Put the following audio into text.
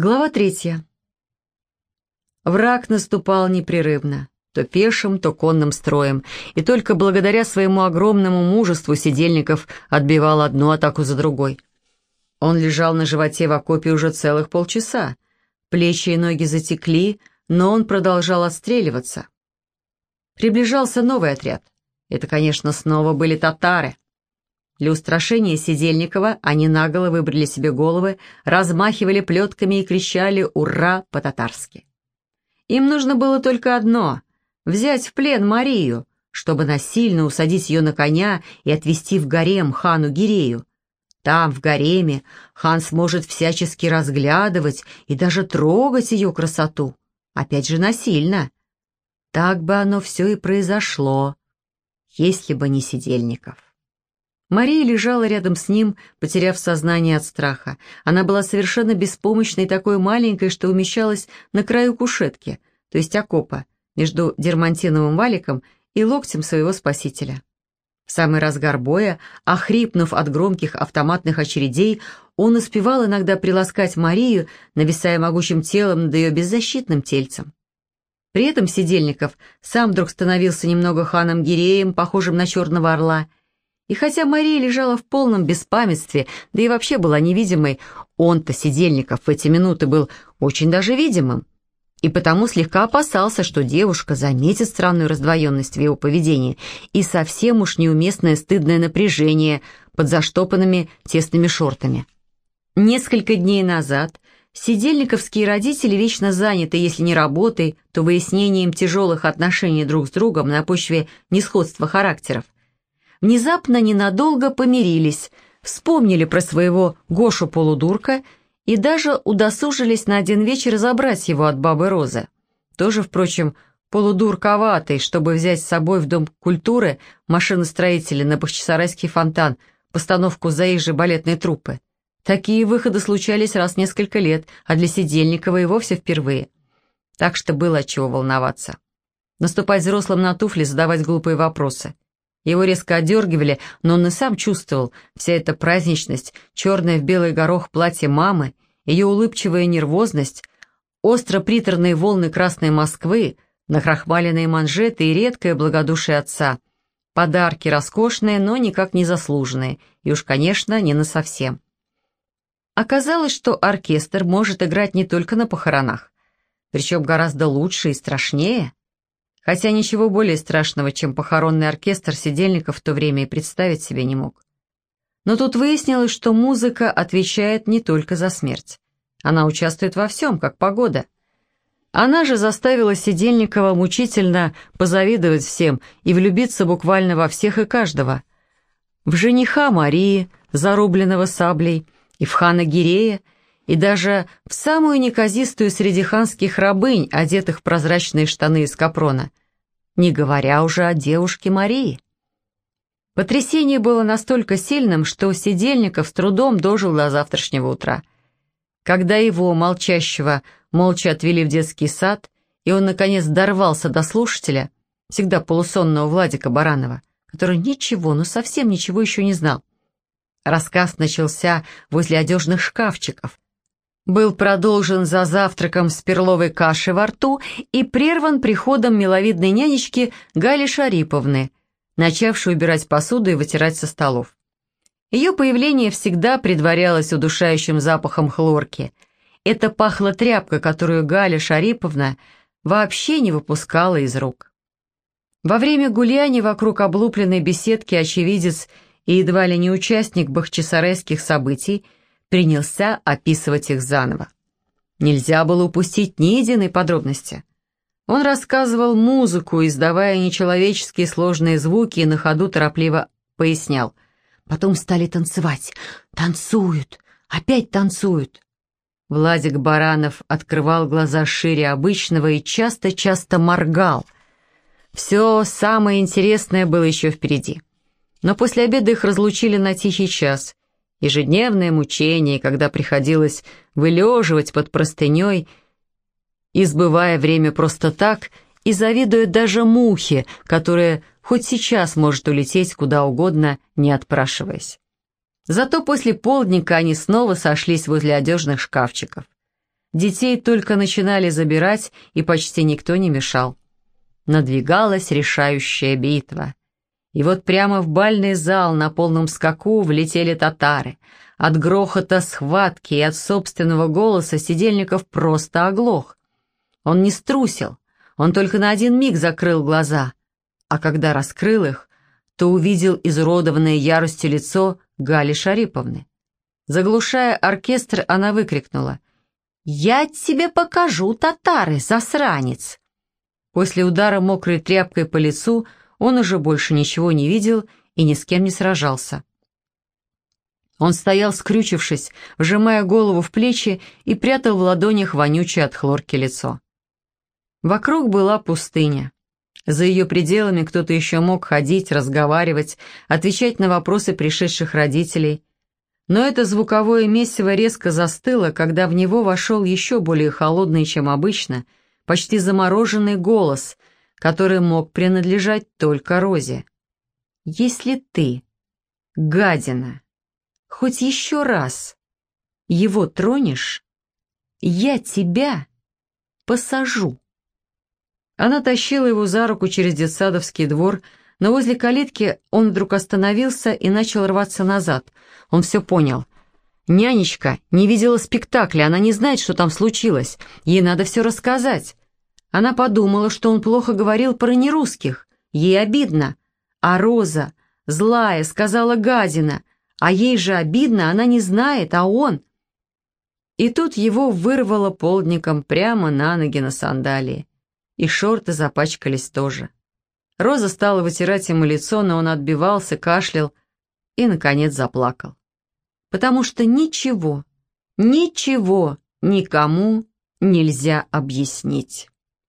Глава третья. Враг наступал непрерывно, то пешим, то конным строем, и только благодаря своему огромному мужеству сидельников отбивал одну атаку за другой. Он лежал на животе в окопе уже целых полчаса. Плечи и ноги затекли, но он продолжал отстреливаться. Приближался новый отряд. Это, конечно, снова были татары. Для устрашения Сидельникова они наголо выбрали себе головы, размахивали плетками и кричали «Ура!» по-татарски. Им нужно было только одно — взять в плен Марию, чтобы насильно усадить ее на коня и отвезти в гарем хану Гирею. Там, в гареме, хан сможет всячески разглядывать и даже трогать ее красоту. Опять же, насильно. Так бы оно все и произошло, если бы не Сидельников. Мария лежала рядом с ним, потеряв сознание от страха. Она была совершенно беспомощной, такой маленькой, что умещалась на краю кушетки, то есть окопа, между дермантиновым валиком и локтем своего спасителя. В самый разгар боя, охрипнув от громких автоматных очередей, он успевал иногда приласкать Марию, нависая могучим телом над ее беззащитным тельцем. При этом Сидельников сам вдруг становился немного ханом Гиреем, похожим на черного орла, и хотя Мария лежала в полном беспамятстве, да и вообще была невидимой, он-то, Сидельников, в эти минуты был очень даже видимым. И потому слегка опасался, что девушка заметит странную раздвоенность в его поведении и совсем уж неуместное стыдное напряжение под заштопанными тесными шортами. Несколько дней назад сидельниковские родители, вечно заняты, если не работой, то выяснением тяжелых отношений друг с другом на почве несходства характеров, внезапно ненадолго помирились, вспомнили про своего Гошу-полудурка и даже удосужились на один вечер забрать его от бабы Розы. Тоже, впрочем, полудурковатый, чтобы взять с собой в Дом культуры машиностроителя на Бахчисарайский фонтан, постановку заезжей балетной труппы. Такие выходы случались раз в несколько лет, а для Сидельникова и вовсе впервые. Так что было от чего волноваться. Наступать взрослым на туфли, задавать глупые вопросы – его резко одергивали, но он и сам чувствовал вся эта праздничность, черное в белый горох платье мамы, ее улыбчивая нервозность, остро-приторные волны Красной Москвы, нахрахмаленные манжеты и редкое благодушие отца. Подарки роскошные, но никак не заслуженные, и уж, конечно, не насовсем. Оказалось, что оркестр может играть не только на похоронах, причем гораздо лучше и страшнее – хотя ничего более страшного, чем похоронный оркестр сидельников в то время и представить себе не мог. Но тут выяснилось, что музыка отвечает не только за смерть. Она участвует во всем, как погода. Она же заставила Сидельникова мучительно позавидовать всем и влюбиться буквально во всех и каждого. В жениха Марии, зарубленного саблей, и в хана Гирея, и даже в самую неказистую среди ханских рабынь, одетых в прозрачные штаны из капрона, не говоря уже о девушке Марии. Потрясение было настолько сильным, что Сидельников с трудом дожил до завтрашнего утра. Когда его, молчащего, молча отвели в детский сад, и он, наконец, дорвался до слушателя, всегда полусонного Владика Баранова, который ничего, ну совсем ничего еще не знал. Рассказ начался возле одежных шкафчиков, был продолжен за завтраком с перловой кашей во рту и прерван приходом миловидной нянечки Гали Шариповны, начавшей убирать посуду и вытирать со столов. Ее появление всегда предварялось удушающим запахом хлорки. Это пахла тряпка, которую Галя Шариповна вообще не выпускала из рук. Во время гуляния вокруг облупленной беседки очевидец и едва ли не участник бахчисарайских событий – принялся описывать их заново. Нельзя было упустить ни единой подробности. Он рассказывал музыку, издавая нечеловеческие сложные звуки и на ходу торопливо пояснял. Потом стали танцевать. Танцуют, опять танцуют. Владик Баранов открывал глаза шире обычного и часто-часто моргал. Все самое интересное было еще впереди. Но после обеда их разлучили на тихий час, ежедневное мучение, когда приходилось вылеживать под простыней, избывая время просто так и завидуя даже мухе, которая хоть сейчас может улететь куда угодно, не отпрашиваясь. Зато после полдника они снова сошлись возле одежных шкафчиков. детей только начинали забирать, и почти никто не мешал. Надвигалась решающая битва. И вот прямо в бальный зал на полном скаку влетели татары. От грохота схватки и от собственного голоса Сидельников просто оглох. Он не струсил, он только на один миг закрыл глаза, а когда раскрыл их, то увидел изуродованное яростью лицо Гали Шариповны. Заглушая оркестр, она выкрикнула «Я тебе покажу, татары, засранец!» После удара мокрой тряпкой по лицу он уже больше ничего не видел и ни с кем не сражался. Он стоял скрючившись, вжимая голову в плечи и прятал в ладонях вонючее от хлорки лицо. Вокруг была пустыня. За ее пределами кто-то еще мог ходить, разговаривать, отвечать на вопросы пришедших родителей. Но это звуковое месиво резко застыло, когда в него вошел еще более холодный, чем обычно, почти замороженный голос, который мог принадлежать только Розе. «Если ты, гадина, хоть еще раз его тронешь, я тебя посажу». Она тащила его за руку через детсадовский двор, но возле калитки он вдруг остановился и начал рваться назад. Он все понял. Нянечка не видела спектакля, она не знает, что там случилось. Ей надо все рассказать. Она подумала, что он плохо говорил про нерусских. Ей обидно. А Роза, злая, сказала гадина. А ей же обидно, она не знает, а он... И тут его вырвало полдником прямо на ноги на сандалии и шорты запачкались тоже. Роза стала вытирать ему лицо, но он отбивался, кашлял и, наконец, заплакал. Потому что ничего, ничего никому нельзя объяснить.